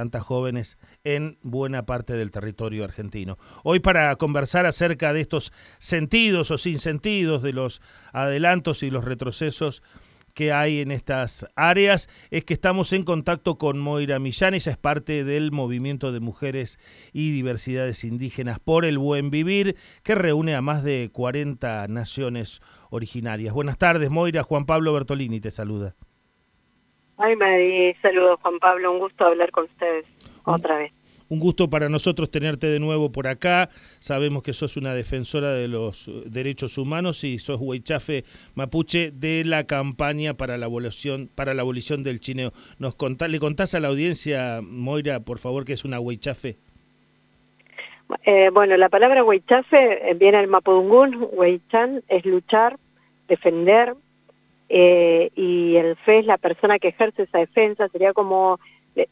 tantas jóvenes en buena parte del territorio argentino. Hoy para conversar acerca de estos sentidos o sin sentidos, de los adelantos y los retrocesos que hay en estas áreas es que estamos en contacto con Moira Millán, ella es parte del movimiento de mujeres y diversidades indígenas por el buen vivir, que reúne a más de 40 naciones originarias. Buenas tardes, Moira. Juan Pablo Bertolini te saluda. Ay, Mari, saludos Juan Pablo, un gusto hablar con ustedes otra vez. Un gusto para nosotros tenerte de nuevo por acá. Sabemos que sos una defensora de los derechos humanos y sos huaychafe mapuche de la campaña para la abolición, para la abolición del chineo. Nos ¿Le contás a la audiencia, Moira, por favor, qué es una huaychafe? Eh, bueno, la palabra huaychafe viene del mapudungún, huaychan es luchar, defender, eh, y el fe es la persona que ejerce esa defensa, sería como,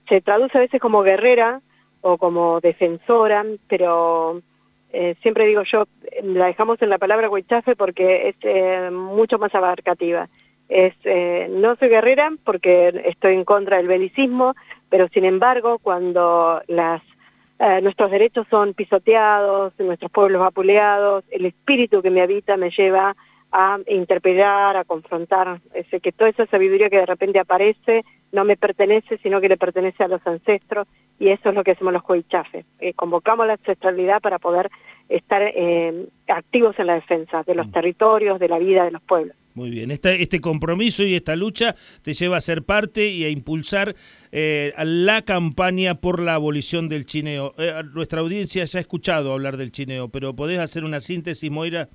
se traduce a veces como guerrera, o como defensora, pero eh, siempre digo yo, la dejamos en la palabra huichafe porque es eh, mucho más abarcativa. Es, eh, no soy guerrera porque estoy en contra del belicismo, pero sin embargo cuando las nuestros derechos son pisoteados, nuestros pueblos vapuleados, el espíritu que me habita me lleva a interpelar, a confrontar, ese, que toda esa sabiduría que de repente aparece no me pertenece, sino que le pertenece a los ancestros, y eso es lo que hacemos los Coichafes. Eh, convocamos la ancestralidad para poder estar eh, activos en la defensa de los mm. territorios, de la vida de los pueblos. Muy bien, este, este compromiso y esta lucha te lleva a ser parte y a impulsar eh, la campaña por la abolición del chineo. nuestra audiencia ya ha escuchado hablar del chineo, pero ¿podés hacer una síntesis, Moira?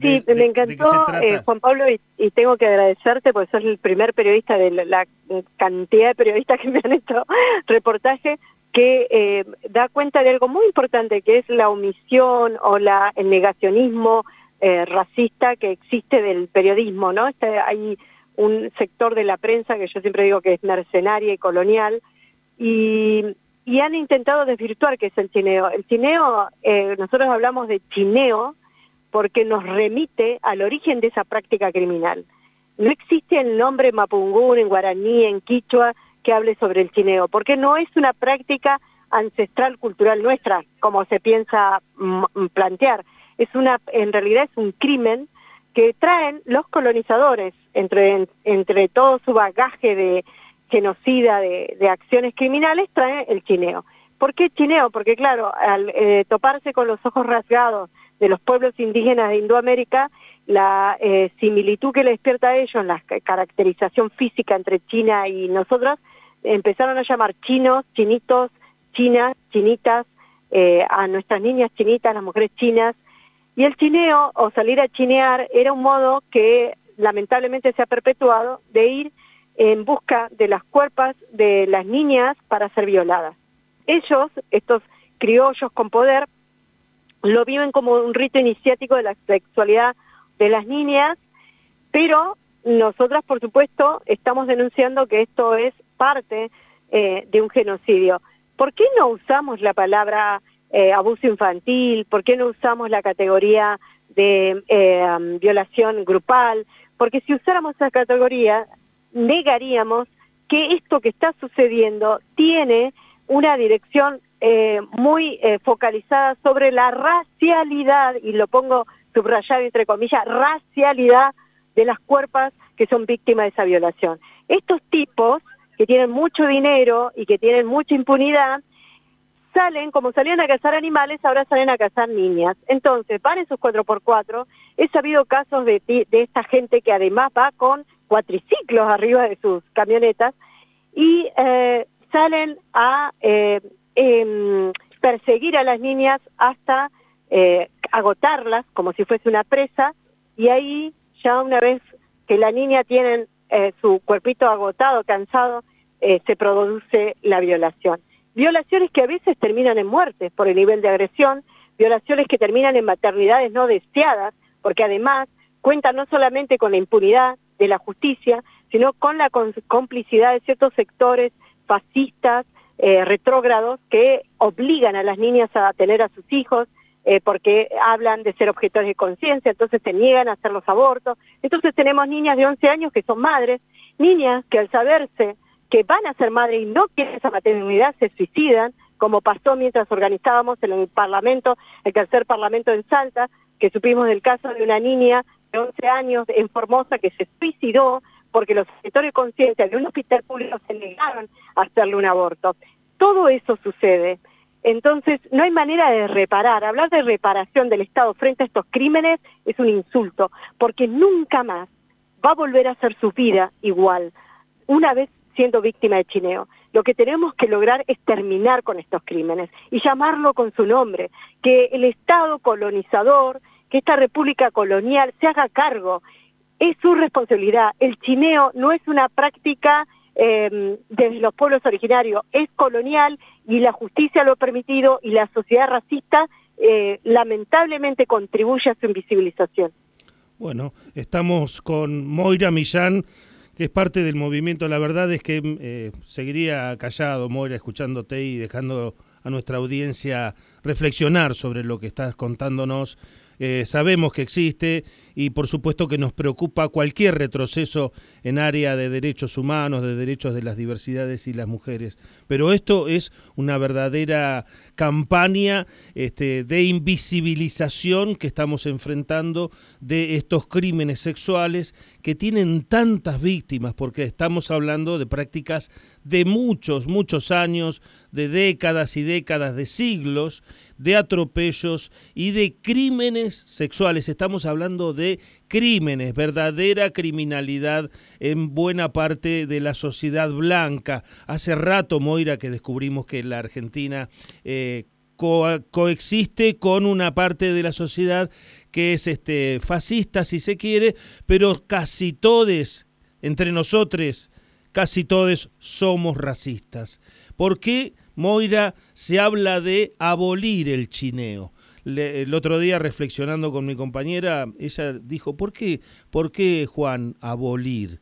Sí, me encantó, eh, Juan Pablo, y, tengo que agradecerte porque sos el primer periodista de la, cantidad de periodistas que me han hecho reportaje que eh, da cuenta de algo muy importante, que es la omisión o la, el negacionismo eh, racista que existe del periodismo, ¿no? Este, hay un sector de la prensa que yo siempre digo que es mercenaria y colonial, y, y han intentado desvirtuar qué es el chineo. El chineo, nosotros hablamos de chineo, porque nos remite al origen de esa práctica criminal. No existe el nombre mapungún en guaraní, en quichua, que hable sobre el chineo, porque no es una práctica ancestral cultural nuestra, como se piensa plantear. Es una, en realidad es un crimen que traen los colonizadores entre, entre todo su bagaje de genocida, de, acciones criminales, trae el chineo. ¿Por qué chineo? Porque claro, al eh, toparse con los ojos rasgados de los pueblos indígenas de Indoamérica, la eh, similitud que le despierta a ellos, la caracterización física entre China y nosotros, empezaron a llamar chinos, chinitos, chinas, chinitas, eh, a nuestras niñas chinitas, las mujeres chinas, y el chineo o salir a chinear era un modo que lamentablemente se ha perpetuado de ir en busca de las cuerpas de las niñas para ser violadas. Ellos, estos criollos con poder, lo viven como un rito iniciático de la sexualidad de las niñas, pero nosotras, por supuesto, estamos denunciando que esto es parte eh, de un genocidio. ¿Por qué no usamos la palabra eh, abuso infantil? ¿Por qué no usamos la categoría de eh, um, violación grupal? Porque si usáramos esa categoría, negaríamos que esto que está sucediendo tiene una dirección eh, muy eh, focalizada sobre la racialidad, y lo pongo subrayado entre comillas, racialidad de las cuerpas que son víctimas de esa violación. Estos tipos, que tienen mucho dinero y que tienen mucha impunidad, salen, como salían a cazar animales, ahora salen a cazar niñas. Entonces, van en sus 4x4, he sabido casos de, de esta gente que además va con cuatriciclos arriba de sus camionetas y eh, salen a eh, perseguir a las niñas hasta eh, agotarlas como si fuese una presa y ahí ya una vez que la niña tiene eh, su cuerpito agotado, cansado, eh, se produce la violación. Violaciones que a veces terminan en muertes por el nivel de agresión, violaciones que terminan en maternidades no deseadas, porque además cuentan no solamente con la impunidad de la justicia, sino con la complicidad de ciertos sectores fascistas eh, retrógrados que obligan a las niñas a tener a sus hijos eh, porque hablan de ser objetores de conciencia, entonces se niegan a hacer los abortos. Entonces tenemos niñas de 11 años que son madres, niñas que al saberse que van a ser madres y no quieren esa maternidad se suicidan, como pasó mientras organizábamos en el Parlamento, el tercer Parlamento en Salta, que supimos del caso de una niña de 11 años en Formosa que se suicidó porque los sectores de conciencia de un hospital público se negaron a hacerle un aborto. Todo eso sucede. Entonces, no hay manera de reparar. Hablar de reparación del Estado frente a estos crímenes es un insulto, porque nunca más va a volver a ser su vida igual, una vez siendo víctima de chineo. Lo que tenemos que lograr es terminar con estos crímenes y llamarlo con su nombre, que el Estado colonizador, que esta república colonial se haga cargo. Es su responsabilidad. El chineo no es una práctica eh, desde los pueblos originarios, es colonial y la justicia lo ha permitido y la sociedad racista eh, lamentablemente contribuye a su invisibilización. Bueno, estamos con Moira Millán, que es parte del movimiento. La verdad es que eh, seguiría callado, Moira, escuchándote y dejando a nuestra audiencia reflexionar sobre lo que estás contándonos eh, sabemos que existe y por supuesto que nos preocupa cualquier retroceso en área de derechos humanos, de derechos de las diversidades y las mujeres. Pero esto es una verdadera campaña este, de invisibilización que estamos enfrentando de estos crímenes sexuales que tienen tantas víctimas, porque estamos hablando de prácticas de muchos, muchos años, de décadas y décadas, de siglos, de atropellos y de crímenes sexuales. Estamos hablando de crímenes, verdadera criminalidad en buena parte de la sociedad blanca. Hace rato, Moira, que descubrimos que la Argentina eh, coexiste con una parte de la sociedad que es este, fascista, si se quiere, pero casi todos, entre nosotros, casi todos somos racistas. ¿Por qué, Moira, se habla de abolir el chineo? el otro día reflexionando con mi compañera, ella dijo, ¿por qué, ¿por qué Juan abolir?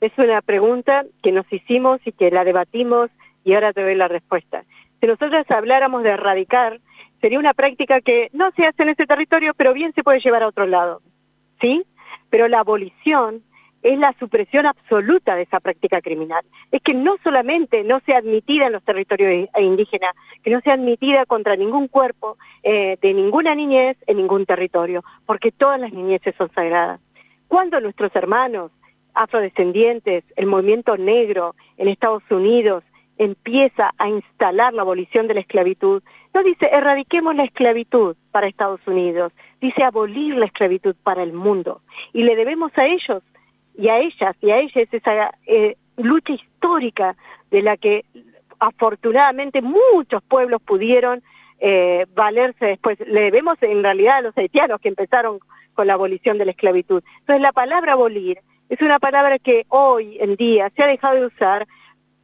Es una pregunta que nos hicimos y que la debatimos y ahora te doy la respuesta. Si nosotros habláramos de erradicar, sería una práctica que no se hace en ese territorio, pero bien se puede llevar a otro lado. ¿Sí? Pero la abolición es la supresión absoluta de esa práctica criminal. Es que no solamente no sea admitida en los territorios indígenas, que no sea admitida contra ningún cuerpo eh, de ninguna niñez en ningún territorio, porque todas las niñeces son sagradas. Cuando nuestros hermanos afrodescendientes, el movimiento negro en Estados Unidos empieza a instalar la abolición de la esclavitud, no dice erradiquemos la esclavitud para Estados Unidos, dice abolir la esclavitud para el mundo. Y le debemos a ellos y a ellas y a ellas esa eh, lucha histórica de la que afortunadamente muchos pueblos pudieron eh, valerse después. Le debemos en realidad a los haitianos que empezaron con la abolición de la esclavitud. Entonces la palabra abolir es una palabra que hoy en día se ha dejado de usar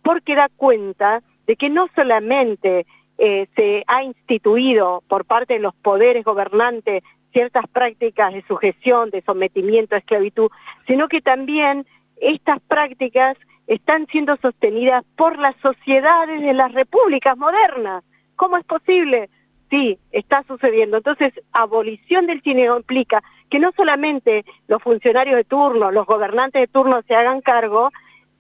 porque da cuenta de que no solamente eh, se ha instituido por parte de los poderes gobernantes ciertas prácticas de sujeción, de sometimiento a esclavitud, sino que también estas prácticas están siendo sostenidas por las sociedades de las repúblicas modernas. ¿Cómo es posible? Sí, está sucediendo. Entonces, abolición del cine implica que no solamente los funcionarios de turno, los gobernantes de turno se hagan cargo,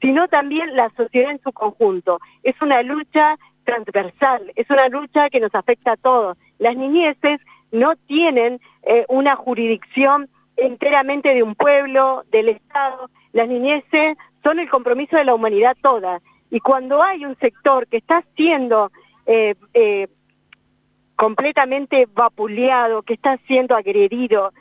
sino también la sociedad en su conjunto. Es una lucha transversal, es una lucha que nos afecta a todos. Las niñeces no tienen eh, una jurisdicción enteramente de un pueblo, del Estado. Las niñeces son el compromiso de la humanidad toda. Y cuando hay un sector que está siendo eh, eh, completamente vapuleado, que está siendo agredido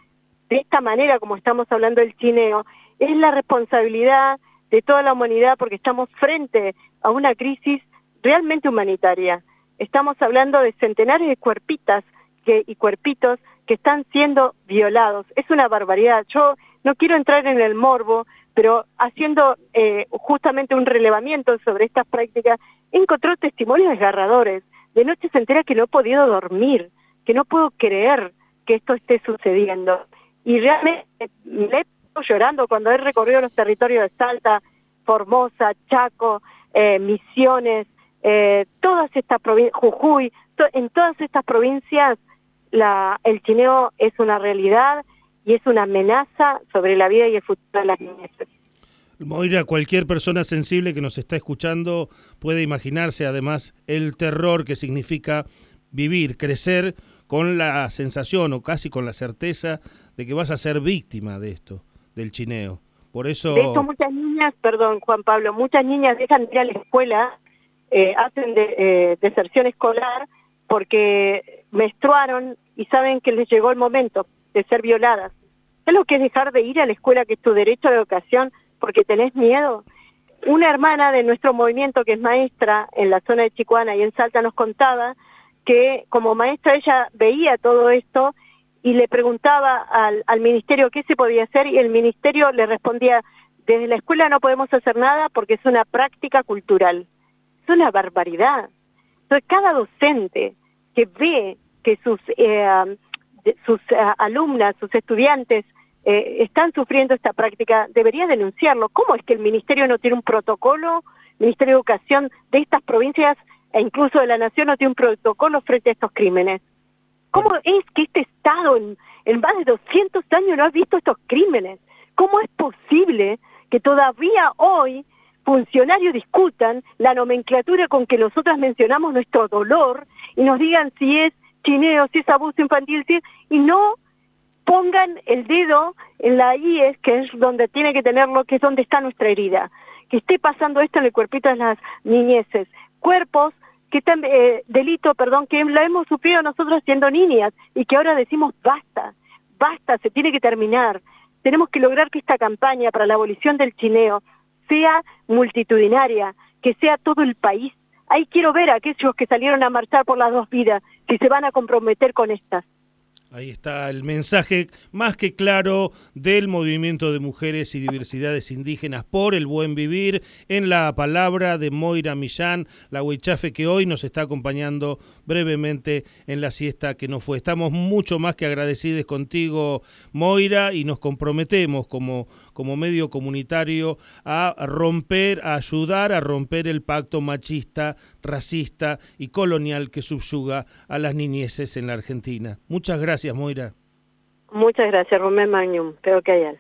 de esta manera como estamos hablando del chineo, es la responsabilidad de toda la humanidad porque estamos frente a una crisis realmente humanitaria. Estamos hablando de centenares de cuerpitas y cuerpitos que están siendo violados. Es una barbaridad. Yo no quiero entrar en el morbo, pero haciendo eh, justamente un relevamiento sobre estas prácticas, encontró testimonios desgarradores. De noche se entera que no he podido dormir, que no puedo creer que esto esté sucediendo. Y realmente me he llorando cuando he recorrido los territorios de Salta, Formosa, Chaco, eh, Misiones, eh, todas estas provincias, Jujuy, en todas estas provincias el chineo es una realidad y es una amenaza sobre la vida y el futuro de las niñas. Moira, cualquier persona sensible que nos está escuchando puede imaginarse además el terror que significa vivir, crecer con la sensación o casi con la certeza de que vas a ser víctima de esto, del chineo. Por eso... De hecho, muchas niñas, perdón Juan Pablo, muchas niñas dejan de ir a la escuela, eh, hacen de, eh, deserción escolar porque menstruaron y saben que les llegó el momento de ser violadas. ¿Es lo que es dejar de ir a la escuela, que es tu derecho de educación, porque tenés miedo? Una hermana de nuestro movimiento, que es maestra en la zona de Chicuana y en Salta, nos contaba que como maestra ella veía todo esto y le preguntaba al, al ministerio qué se podía hacer y el ministerio le respondía, desde la escuela no podemos hacer nada porque es una práctica cultural. Es una barbaridad. Entonces cada docente que ve que sus, eh, sus eh, alumnas, sus estudiantes eh, están sufriendo esta práctica, debería denunciarlo. ¿Cómo es que el ministerio no tiene un protocolo, el Ministerio de Educación de estas provincias e incluso de la Nación no tiene un protocolo frente a estos crímenes? ¿Cómo es que este Estado en, en más de 200 años no ha visto estos crímenes? ¿Cómo es posible que todavía hoy funcionarios discutan la nomenclatura con que nosotras mencionamos nuestro dolor y nos digan si es chineo, si es abuso infantil, y no pongan el dedo en la IES, que es donde tiene que tenerlo, que es donde está nuestra herida. Que esté pasando esto en el cuerpito de las niñeces. Cuerpos que están, eh, delito, perdón, que la hemos sufrido nosotros siendo niñas y que ahora decimos basta, basta, se tiene que terminar. Tenemos que lograr que esta campaña para la abolición del chineo sea multitudinaria, que sea todo el país. Ahí quiero ver a aquellos que salieron a marchar por las dos vidas, si se van a comprometer con estas. Ahí está el mensaje más que claro del movimiento de mujeres y diversidades indígenas por el buen vivir en la palabra de Moira Millán, la huichafe que hoy nos está acompañando brevemente en la siesta que no fue. Estamos mucho más que agradecidos contigo, Moira, y nos comprometemos como, como medio comunitario a romper, a ayudar a romper el pacto machista, racista y colonial que subyuga a las niñeces en la Argentina. Muchas gracias. Muchas gracias, Romén Magnum. Creo que hay.